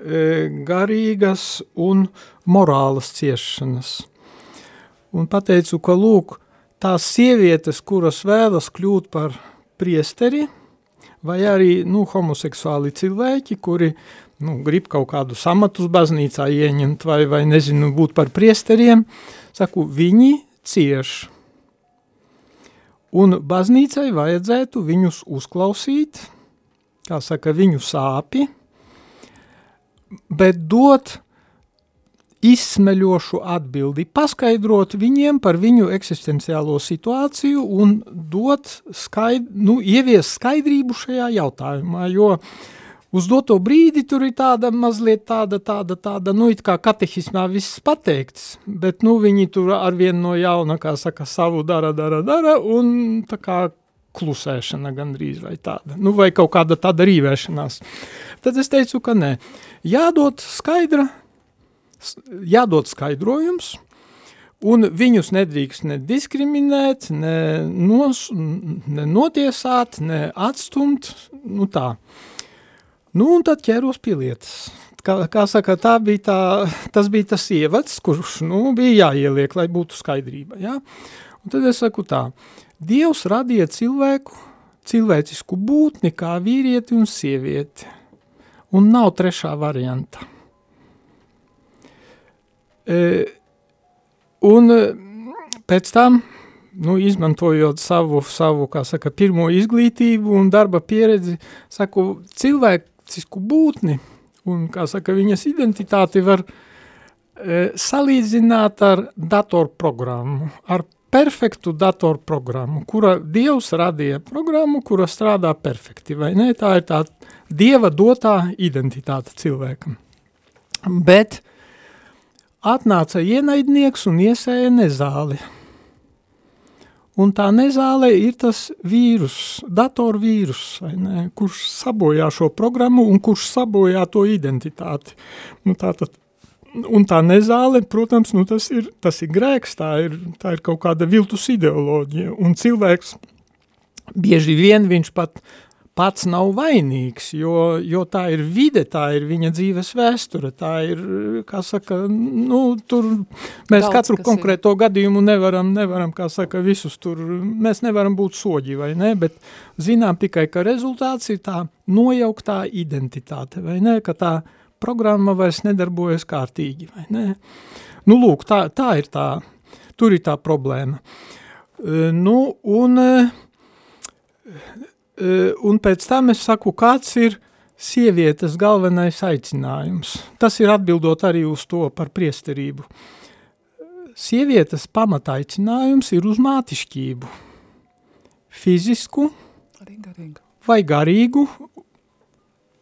e, garīgas un morālas ciešanas. Un pateicu, ka, lūk, tās sievietes, kuras vēlas kļūt par priesteri, vai arī, nu, homoseksuāli cilvēki, kuri, nu, grib kaut kādu samatus baznīcā ieņemt vai, vai nezinu, būt par priesteriem, saku, viņi cieš. Un baznīcai vajadzētu viņus uzklausīt, kā saka, viņu sāpi, bet dot izsmeļošu atbildi, paskaidrot viņiem par viņu eksistenciālo situāciju un dot skaid, nu, ievies skaidrību šajā jautājumā, jo uh, uz doto brīdi tur ir tāda mazliet tāda, tāda, tāda, nu, it kā katehismā viss pateikts, bet, nu, viņi tur arvien no jauna, kā saka, savu dara, dara, dara, un tā kā klusēšana gandrīz vai tāda, nu, vai kaut kāda tāda rīvēšanās. Tad es teicu, ka nē, jādod skaidra, jādod skaidrojums, un viņus nedrīkst ne diskriminēt, ne, nos, ne notiesāt, ne atstumt, nu tā. Nu, un tad ķēros pie lietas. Kā, kā saka, tā bija tā, tas bija tas ievads, kurš nu, bija jāieliek, lai būtu skaidrība. Ja? Un tad es saku tā, Dievs radīja cilvēku, cilvēcisku būtni kā vīrieti un sievieti, un nav trešā varianta. E, un pēc tam nu, izmantojot savu, savu, saka, pirmo izglītību un darba pieredzi, saku, cilvēcisku būtni un, kā saka, viņas identitāti var e, salīdzināt ar datorprogrammu, ar perfektu datorprogrammu, kura Dievs radīja programmu, kura strādā perfekti, vai ne? Tā ir tā Dieva dotā identitāte cilvēkam. Bet atnāca ienaidnieks un iesēja nezāli. Un tā nezāle ir tas vīrus, datorvīrus, ne, kurš sabojā šo programmu un kurš sabojā to identitāti. Nu, tā tad, un tā nezāle, protams, nu, tas, ir, tas ir grēks, tā ir, tā ir kaut kāda viltus ideoloģija. Un cilvēks bieži vien viņš pat pats nav vainīgs, jo, jo tā ir vide, tā ir viņa dzīves vēsture, tā ir, kā saka, nu, tur mēs Daudz, katru konkrēto ir. gadījumu nevaram, nevaram, kā saka, visus tur, mēs nevaram būt soģi, vai ne, bet zinām tikai, ka rezultāts ir tā nojauktā identitāte, vai ne, ka tā programma vairs nedarbojas kārtīgi, vai ne. Nu, lūk, tā, tā ir tā, tur ir tā problēma. Nu, un Eh, un pēc tam es saku, kāds ir sievietes galvenais aicinājums. Tas ir atbildot arī uz to par priesterību. Sievietes pamata aicinājums ir uz mātišķību. Fizisku vai garīgu,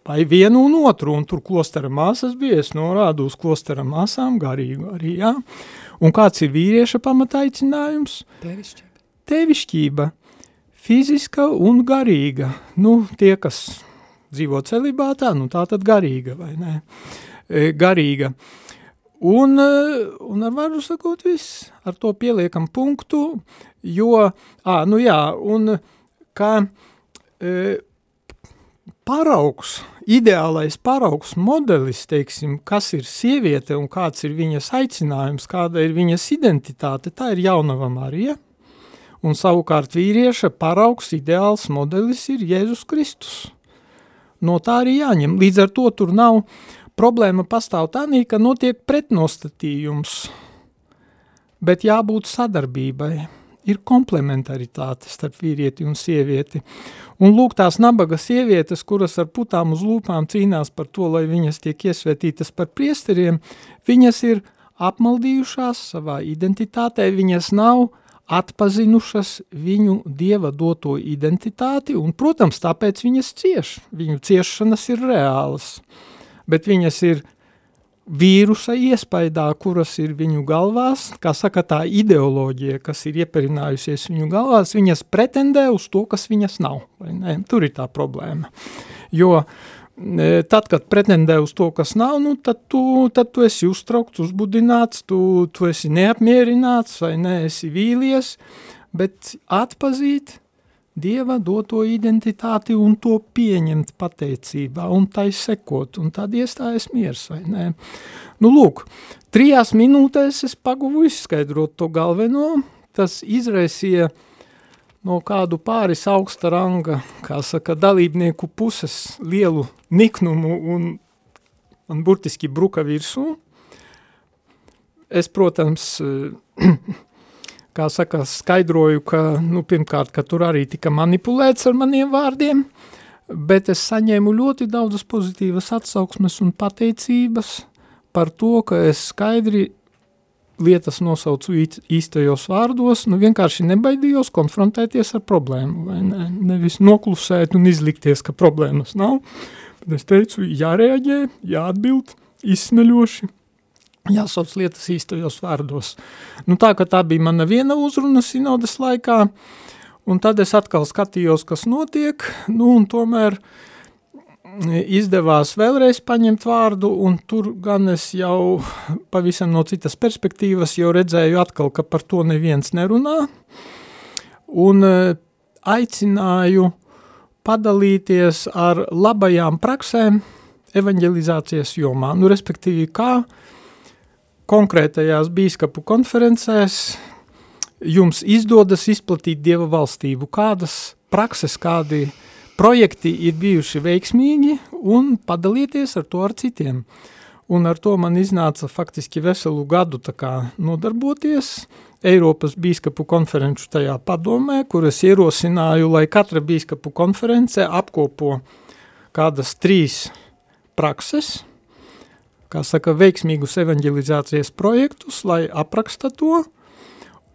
vai vienu un otru, un tur klostera māsas bija, es norādu uz klostera māsām garīgu arī, jā. Un kāds ir vīrieša pamata aicinājums? Tevišķība. Tevišķība fiziska un garīga. Nu, tie, kas dzīvo celibātā, nu tā tad garīga, vai ne? E, garīga. Un, e, un ar varu sakot viss, ar to pieliekam punktu, jo, ā, nu jā, un kā e, paraugs, ideālais paraugs modelis, teiksim, kas ir sieviete un kāds ir viņas aicinājums, kāda ir viņas identitāte, tā ir jaunava Marija, un savukārt vīrieša paraugs ideāls modelis ir Jēzus Kristus. No tā arī jāņem. Līdz ar to tur nav problēma pastāv tādā, ka notiek pretnostatījums, bet jābūt sadarbībai. Ir komplementaritāte starp vīrieti un sievieti. Un lūk tās nabaga sievietes, kuras ar putām uz lūpām cīnās par to, lai viņas tiek iesvētītas par priesteriem, viņas ir apmaldījušās savā identitātē, viņas nav uh, atpazinušas viņu dieva doto identitāti, un, protams, tāpēc viņas cieš. Viņu ciešanas ir reālas, bet viņas ir vīrusa iespaidā, kuras ir viņu galvās, kā saka tā ideoloģija, kas ir ieperinājusies viņu galvās, viņas pretendē uz to, kas viņas nav. Tur ir tā problēma. Jo uh, tad, kad pretendē uz to, kas nav, nu, tad, tu, tad tu esi uztraukts, uzbudināts, tu, tu esi neapmierināts vai neesi vīlies, bet atpazīt Dieva doto identitāti un to pieņemt pateicībā un tai sekot, un tad iestājas miers, vai ne? Nu, lūk, trijās minūtēs es paguvu izskaidrot to galveno, tas izraisīja uh, no kādu pāris augsta ranga, kā saka, dalībnieku puses lielu niknumu un man burtiski bruka virsū. Es, protams, kā saka, skaidroju, ka, nu, pirmkārt, ka tur arī tika manipulēts ar maniem vārdiem, bet es saņēmu ļoti daudzas pozitīvas atsauksmes un pateicības par to, ka es skaidri lietas nosaucu īstajos vārdos, nu vienkārši nebaidījos konfrontēties ar problēmu, ne? nevis noklusēt un izlikties, ka problēmas nav, bet es teicu, jārēģē, jāatbild, izsmeļoši, jāsauc lietas īstajos vārdos. Nu tā, ka tā bija mana viena uzruna sinodas laikā, un tad es atkal skatījos, kas notiek, nu un tomēr uh, izdevās vēlreiz paņemt vārdu, un tur gan es jau pavisam no citas perspektīvas jau redzēju atkal, ka par to neviens nerunā, un e, aicināju padalīties ar labajām praksēm evanģelizācijas jomā, nu respektīvi kā konkrētajās bīskapu konferencēs jums izdodas izplatīt Dieva valstību, kādas prakses, kādi uh, projekti ir bijuši veiksmīgi un padalīties ar to ar citiem. Un ar to man iznāca faktiski veselu gadu nodarboties. Eiropas bīskapu konferenču tajā padomē, kur es ierosināju, lai katra bīskapu konference apkopo kādas trīs prakses, kā saka, veiksmīgus evanģelizācijas projektus, lai apraksta to,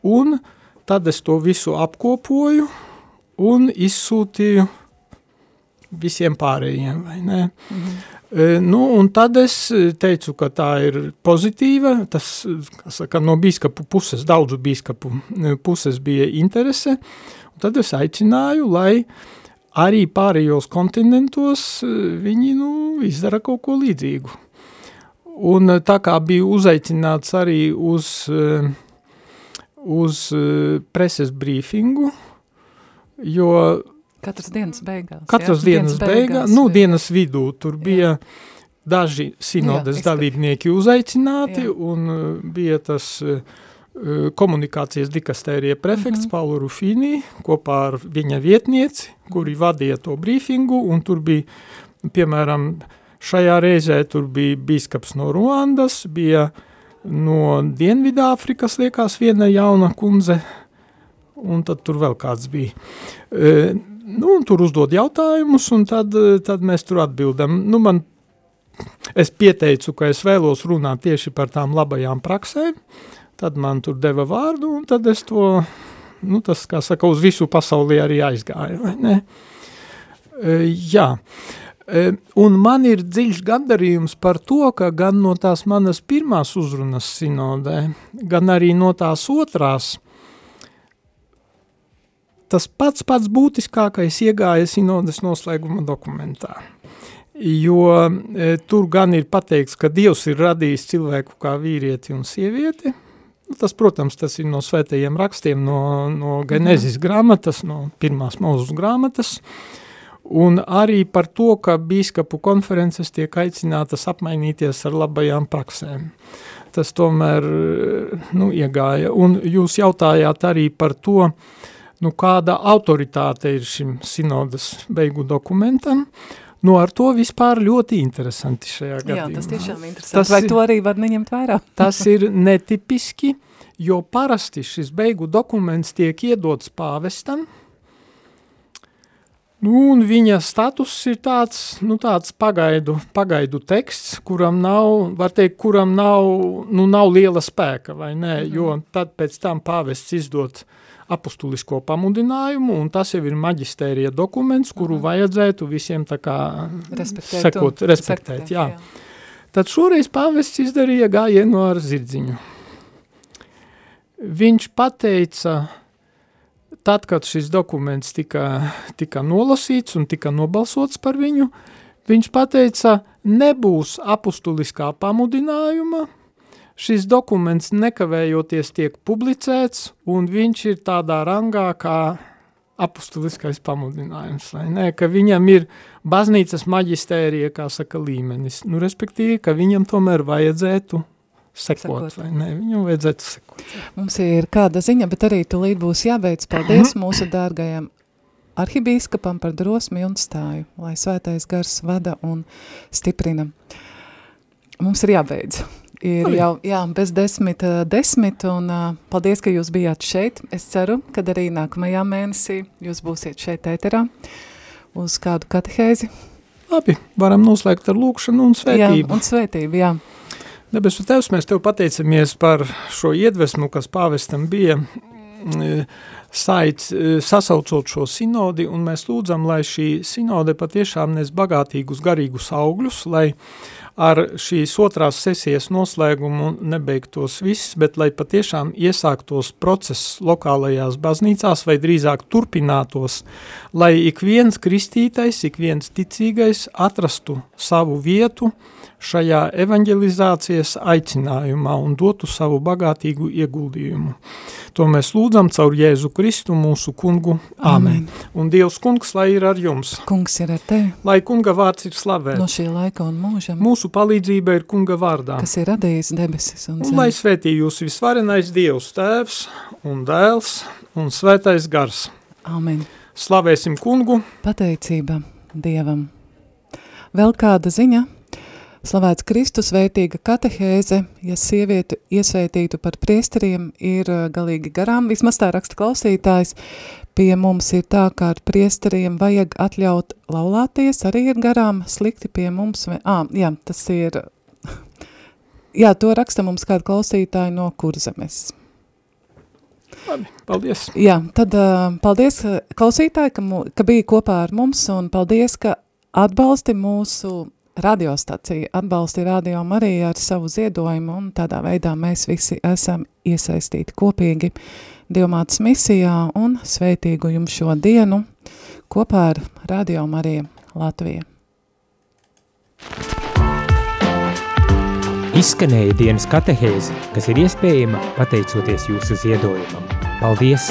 un tad es to visu apkopoju un izsūtīju visiem pārējiem? Mhm. E, nu, un tad es teicu, ka tā ir pozitīva, tas, saka, no bīskapu puses, daudzu bīskapu e, puses bija interese, un tad es aicināju, lai arī pārējos kontinentos e, viņi, nu, izdara kaut ko līdzīgu. Un tā kā bija uzaicināts arī uz, uz preses brīfingu, jo Katras dienas beigās. Katras jā? dienas, dienas beigās, beigās, nu, dienas vidū tur bija jā. daži sinodes jā, dalībnieki uzaicināti, jā. un uh, bija tas uh, komunikācijas dikastērija prefekts mm -hmm. Paulo Rufīnī kopā ar viņa vietnieci, kuri vadīja to brīfingu, un tur bija, piemēram, šajā reizē tur bija bīskaps no Ruandas, bija no Dienvidāfrikas, liekas, viena jauna kundze, un tad tur vēl kāds bija. Nu, tur uzdod jautājumus, un tad, tad mēs tur atbildam. Nu, man, es pieteicu, ka es vēlos runāt tieši par tām labajām praksēm, tad man tur deva vārdu, un tad es to, nu, tas, kā saka, uz visu pasauli arī aizgāju, vai ne? E, jā, e, un man ir dziļš gandarījums par to, ka gan no tās manas pirmās uzrunas sinodē, gan arī no tās otrās, tas pats pats būtiskākais iegāja sinodas noslēguma dokumentā. Jo e, tur gan ir pateikts, ka Dievs ir radījis cilvēku kā vīrieti un sievieti. Nu, tas, protams, tas ir no svētajiem rakstiem, no, no Genezis mhm. grāmatas, no pirmās mūzus grāmatas. Un arī par to, ka bīskapu konferences tiek aicinātas apmainīties ar labajām praksēm. Tas tomēr nu, iegāja. Un jūs jautājāt arī par to, uh, nu, kāda autoritāte ir šim sinodas beigu dokumentam. Nu, ar to vispār ļoti interesanti šajā gadījumā. Jā, tas tiešām interesanti. Tas Vai ir, to arī var neņemt vērā? tas ir netipiski, jo parasti šis beigu dokuments tiek iedots pāvestam, Nu, un viņa status ir tāds, nu, tāds pagaidu, pagaidu teksts, kuram nav, var teikt, kuram nav, nu, nav liela spēka, vai ne, mm -hmm. jo tad pēc tam pāvests izdot uh, apustulisko pamudinājumu, un tas jau ir maģistērija dokuments, kuru Aha. vajadzētu visiem tā kā respektēt, sekot, respektēt, respektēt jā. jā. Tad šoreiz pāvests izdarīja gājienu ar zirdziņu. Viņš pateica, tad, kad šis dokuments tika, tika nolasīts un tika nobalsots par viņu, viņš pateica, nebūs apustuliskā pamudinājuma, šis dokuments nekavējoties tiek publicēts, un viņš ir tādā rangā kā apustuliskais pamudinājums, ne, ka viņam ir baznīcas maģistērija, kā saka, līmenis, nu, respektīvi, ka viņam tomēr vajadzētu sekot, sekot. ne, viņam vajadzētu sekot. Mums ir kāda ziņa, bet arī tulīt būs jābeidz. Paldies mūsu dārgajam arhibīskapam par drosmi un stāju, lai svētais gars vada un stiprina. Mums ir jābeidz ir jau jā, bez desmit, desmit, un uh, paldies, ka jūs bijāt šeit. Es ceru, ka arī nākamajā mēnesī jūs būsiet šeit ēterā uz kādu katehēzi. Labi, varam noslēgt ar lūkšanu un svētību. Jā, un svētību, jā. Debesu Tevs, mēs Tev pateicamies par šo iedvesmu, kas pāvestam bija saic, sasaucot šo sinodi, un mēs lūdzam, lai šī sinode patiešām nes bagātīgus garīgus augļus, lai uh, ar šīs otrās sesijas noslēgumu nebeigtos viss, bet lai patiešām iesāktos process lokālajās baznīcās vai drīzāk turpinātos, lai ik viens kristītais, ik viens ticīgais atrastu savu vietu, šajā evanģelizācijas aicinājumā un dotu savu bagātīgu ieguldījumu. To mēs lūdzam caur Jēzu Kristu mūsu kungu. Amen. Amen. Un Dievs kungs, lai ir ar jums. Kungs ir ar tevi. Lai kunga vārds ir slavēts. No šī laika un mūžam. Mūsu palīdzība ir kunga vārdā. Kas ir radījis debesis un zemi. Un lai svētī jūs visvarenais Dievs tēvs un dēls un svētais gars. Amen. Slavēsim kungu. Pateicība Dievam. Vēl kāda ziņa? Slavēts Kristus vērtīga katehēze, ja sievieti iesvētītu par priesteriem, ir galīgi garām, vismaz tā raksta klausītājs, pie mums ir tā, ka ar priesteriem vajag atļaut laulāties, arī ir garām, slikti pie mums, vai, ā, jā, tas ir, jā, to raksta mums kāda klausītāja no kurzemes. Labi, paldies. Jā, tad uh, paldies klausītāji, ka, mū, ka bija kopā ar mums, un paldies, ka atbalsti mūsu radiostaciju atbalsti Radio Mariju ar savu ziedojumu, un tādā veidā mēs visi esam iesaistīti kopīgi Dievmātas misijā un sveitīgu jums šo dienu kopā ar Radio Mariju Latviju. Izskanēja dienas katehēze, kas ir iespējama pateicoties jūsu ziedojumam. Paldies!